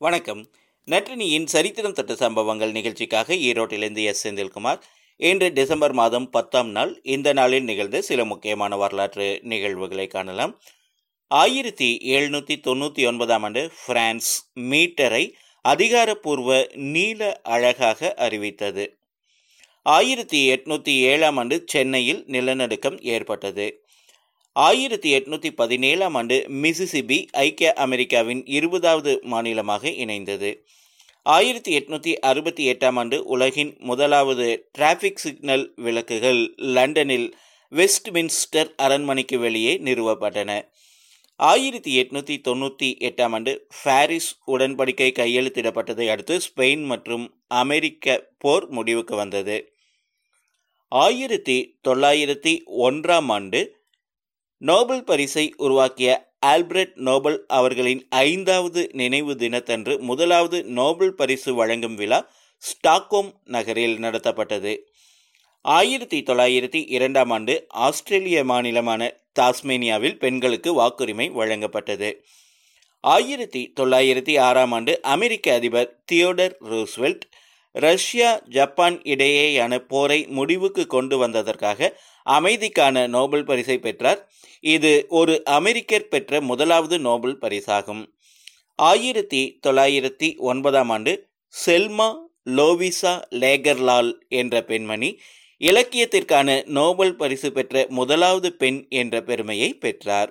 வணக்கம். நற்றினியின் சரித்திரம் தொட்ட சம்பவங்கள் நிகழ்ச்சிக்காக ஈரோட்டிலிருந்து எஸ். செந்தில்குமார். இன்று டிசம்பர் மாதம் பத்தாம் நாள். இந்த நாளில் நிகழ்ந்த சில முக்கியமான வரலாற்று நிகழ்வுகளை காணலாம். ஆயிரத்தி எழுநூற்றி தொண்ணூற்றி ஒன்பதாம் ஆண்டு பிரான்ஸ் மீட்டரை அதிகாரப்பூர்வ நீல அழகாக அறிவித்தது. ஆயிரத்தி எட்நூற்றி ஏழாம் ஆண்டு சென்னையில் நிலநடுக்கம் ஏற்பட்டது. ஆயிரத்தி எட்நூத்தி பதினேழாம் ஆண்டு மிசிசிபி ஐக்கிய அமெரிக்காவின் இருபதாவது மாநிலமாக இணைந்தது. ஆயிரத்தி எட்நூத்தி அறுபத்தி எட்டாம் ஆண்டு உலகின் முதலாவது டிராஃபிக் சிக்னல் விளக்குகள் லண்டனில் வெஸ்ட்மின்ஸ்டர் அரண்மனைக்கு வெளியே நிறுவப்பட்டன. ஆயிரத்தி எட்நூத்தி தொண்ணூற்றி எட்டாம் ஆண்டு பாரிஸ் உடன்படிக்கை கையெழுத்திடப்பட்டதை அடுத்து ஸ்பெயின் மற்றும் அமெரிக்க போர் முடிவுக்கு வந்தது. ஆயிரத்தி தொள்ளாயிரத்தி ஒன்றாம் ஆண்டு நோபல் பரிசை உருவாக்கிய ஆல்பிரட் நோபல் அவர்களின் ஐந்தாவது நினைவு தினத்தன்று முதலாவது நோபல் பரிசு வழங்கும் விழா ஸ்டாக்ஹோம் நகரில் நடத்தப்பட்டது. ஆயிரத்தி தொள்ளாயிரத்தி இரண்டாம் ஆண்டு ஆஸ்திரேலிய மாநிலமான தாஸ்மேனியாவில் பெண்களுக்கு வாக்குரிமை வழங்கப்பட்டது. ஆயிரத்தி தொள்ளாயிரத்தி ஆறாம் ஆண்டு அமெரிக்க அதிபர் தியோடர் ரூஸ்வெல்ட் ரஷ்யா ஜப்பான் இடையேயான போரை முடிவுக்கு கொண்டு வந்ததற்காக அமைதிக்கான நோபல் பரிசை பெற்றார். இது ஒரு அமெரிக்கர் பெற்ற முதலாவது நோபல் பரிசாகும். ஆயிரத்தி தொள்ளாயிரத்தி ஒன்பதாம் ஆண்டு செல்மா லோவிசா லேகர்லால் என்ற பெண்மணி இலக்கியத்திற்கான நோபல் பரிசு பெற்ற முதலாவது பெண் என்ற பெருமையை பெற்றார்.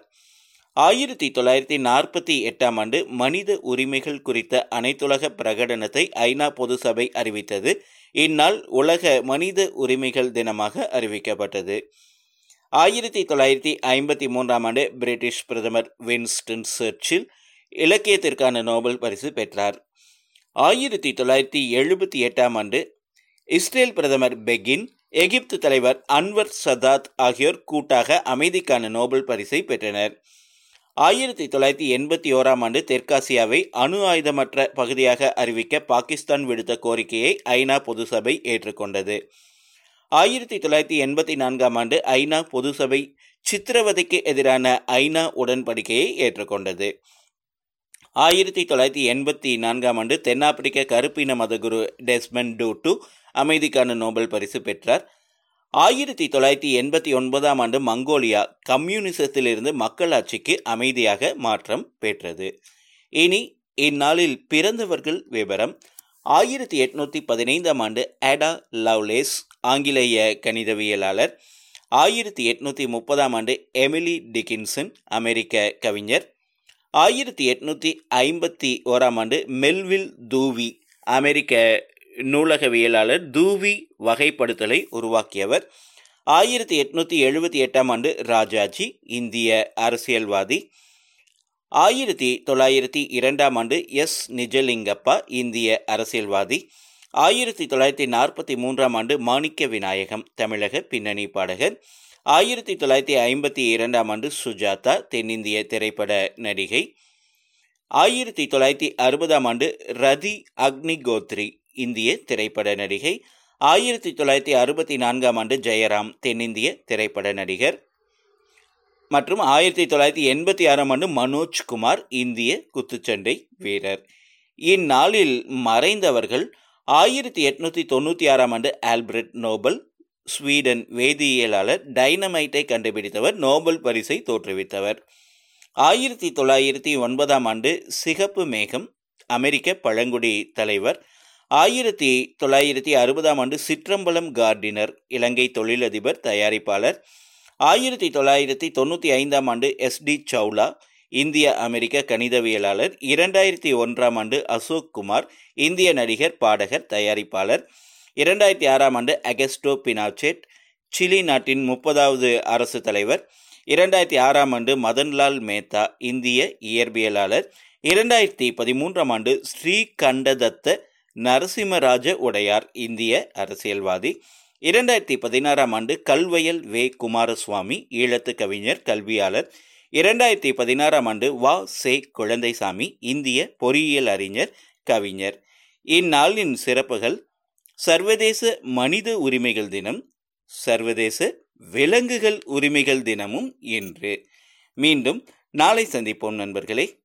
ஆயிரத்தி தொள்ளாயிரத்தி நாற்பத்தி எட்டாம் ஆண்டு மனித உரிமைகள் குறித்த அனைத்துலக பிரகடனத்தை ஐநா பொது சபை அறிவித்தது. இந்நாள் உலக மனித உரிமைகள் தினமாக அறிவிக்கப்பட்டது. ஆயிரத்தி தொள்ளாயிரத்தி ஐம்பத்தி மூன்றாம் ஆண்டு பிரிட்டிஷ் பிரதமர் வின்ஸ்டன் சர்ச்சில் இலக்கியத்திற்கான நோபல் பரிசு பெற்றார். ஆயிரத்தி தொள்ளாயிரத்தி எழுபத்தி எட்டாம் ஆண்டு இஸ்ரேல் பிரதமர் பெகின் எகிப்து தலைவர் அன்வர் சதாத் ஆகியோர் கூட்டாக அமைதிக்கான நோபல் பரிசை பெற்றனர். ஆயிரத்தி தொள்ளாயிரத்தி எண்பத்தி ஓராம் ஆண்டு தெற்காசியாவை அணு ஆயுதமற்ற பகுதியாக அறிவிக்க பாகிஸ்தான் விடுத்த கோரிக்கையை ஐநா பொதுசபை ஏற்றுக்கொண்டது. ஆயிரத்தி தொள்ளாயிரத்தி எண்பத்தி நான்காம் ஆண்டு ஐநா பொதுசபை சித்திரவதைக்கு எதிரான ஐநா உடன்படிக்கையை ஏற்றுக்கொண்டது. ஆயிரத்தி தொள்ளாயிரத்தி எண்பத்தி நான்காம் ஆண்டு தென்னாப்பிரிக்க கருப்பின மதகுரு டெஸ்மன் டூட்டு அமைதிக்கான நோபல் பரிசு பெற்றார். ஆயிரத்தி தொள்ளாயிரத்தி எண்பத்தி ஒன்பதாம் ஆண்டு மங்கோலியா கம்யூனிசத்திலிருந்து மக்களாட்சிக்கு அமைதியாக மாற்றம் பெற்றது. இனி இந்நாளில் பிறந்தவர்கள் விவரம். ஆயிரத்தி எட்நூத்தி பதினைந்தாம் ஆண்டு ஆடா லவ்லேஸ் ஆங்கிலேய கணிதவியலாளர். ஆயிரத்தி எட்நூத்தி முப்பதாம் ஆண்டு எமிலி டிகின்சன் அமெரிக்க கவிஞர். ஆயிரத்தி எட்நூத்தி ஐம்பத்தி ஓராம் ஆண்டு மெல்வில் தூவி அமெரிக்க நூலகவியலாளர் தூவி வகைப்படுத்தலை உருவாக்கியவர். ஆயிரத்தி எட்நூற்றி எழுபத்தி எட்டாம் ஆண்டு ராஜாஜி இந்திய அரசியல்வாதி. ஆயிரத்தி தொள்ளாயிரத்தி இரண்டாம் ஆண்டு எஸ். நிஜலிங்கப்பா இந்திய அரசியல்வாதி. ஆயிரத்தி தொள்ளாயிரத்தி நாற்பத்தி மூன்றாம் ஆண்டு மாணிக்க விநாயகம் தமிழக பின்னணி பாடகர். ஆயிரத்தி தொள்ளாயிரத்தி ஐம்பத்தி இரண்டாம் ஆண்டு சுஜாதா தென்னிந்திய திரைப்பட நடிகை. ஆயிரத்தி தொள்ளாயிரத்தி அறுபதாம் ஆண்டு ரதி அக்னிகோத்ரி இந்திய திரைப்பட நடிகை. ஆயிரத்தி தொள்ளாயிரத்தி அறுபத்தி நான்காம் ஆண்டு ஜெயராம் தென்னிந்திய திரைப்பட நடிகர். மற்றும் ஆயிரத்தி தொள்ளாயிரத்தி எண்பத்தி ஆறாம் ஆண்டு மனோஜ் குமார் இந்திய குத்துச்சண்டை வீரர். இந்நாளில் மறைந்தவர்கள் ஆயிரத்தி எட்நூத்தி தொண்ணூற்றி ஆறாம் ஆண்டு ஆல்பர்ட் நோபல் ஸ்வீடன் வேதியியலாளர் டைனமைட்டை கண்டுபிடித்தவர் நோபல் பரிசை தோற்றுவித்தவர். ஆயிரத்தி தொள்ளாயிரத்தி ஒன்பதாம் ஆண்டு சிகப்பு மேகம் அமெரிக்க பழங்குடி தலைவர் ஆயிரத்தி தொள்ளாயிரத்தி அறுபதாம் ஆண்டு சிற்றம்பலம் கார்டினர் இலங்கை தொழிலதிபர் தயாரிப்பாளர். ஆயிரத்தி தொள்ளாயிரத்தி தொண்ணூற்றி ஐந்தாம் ஆண்டு எஸ் டி சவுலா இந்திய அமெரிக்க கணிதவியலாளர். இரண்டாயிரத்தி ஒன்றாம் ஆண்டு அசோக் குமார் இந்திய நடிகர் பாடகர் தயாரிப்பாளர். இரண்டாயிரத்தி ஆறாம் ஆண்டு அகஸ்டோ பினாச்செட் சிலி நாட்டின் முப்பதாவது அரசு தலைவர். இரண்டாயிரத்தி ஆறாம் ஆண்டு மதன்லால் மேத்தா இந்திய இயற்பியலாளர். இரண்டாயிரத்தி பதிமூன்றாம் ஆண்டு ஸ்ரீகண்டதத்த நரசிம்மராஜ உடையார் இந்திய அரசியல்வாதி. இரண்டாயிரத்தி பதினாறாம் ஆண்டு கல்வயல் வே. குமாரசுவாமி ஈழத்து கவிஞர் கல்வியாளர். இரண்டாயிரத்தி பதினாறாம் ஆண்டு வா. சே. குழந்தைசாமி இந்திய பொறியியல் அறிஞர் கவிஞர். இந்நாளின் சிறப்புகள் சர்வதேச மனித உரிமைகள் தினம் சர்வதேச விலங்குகள் உரிமைகள் தினமும் இன்று. மீண்டும் நாளை சந்திப்போம் நண்பர்களே.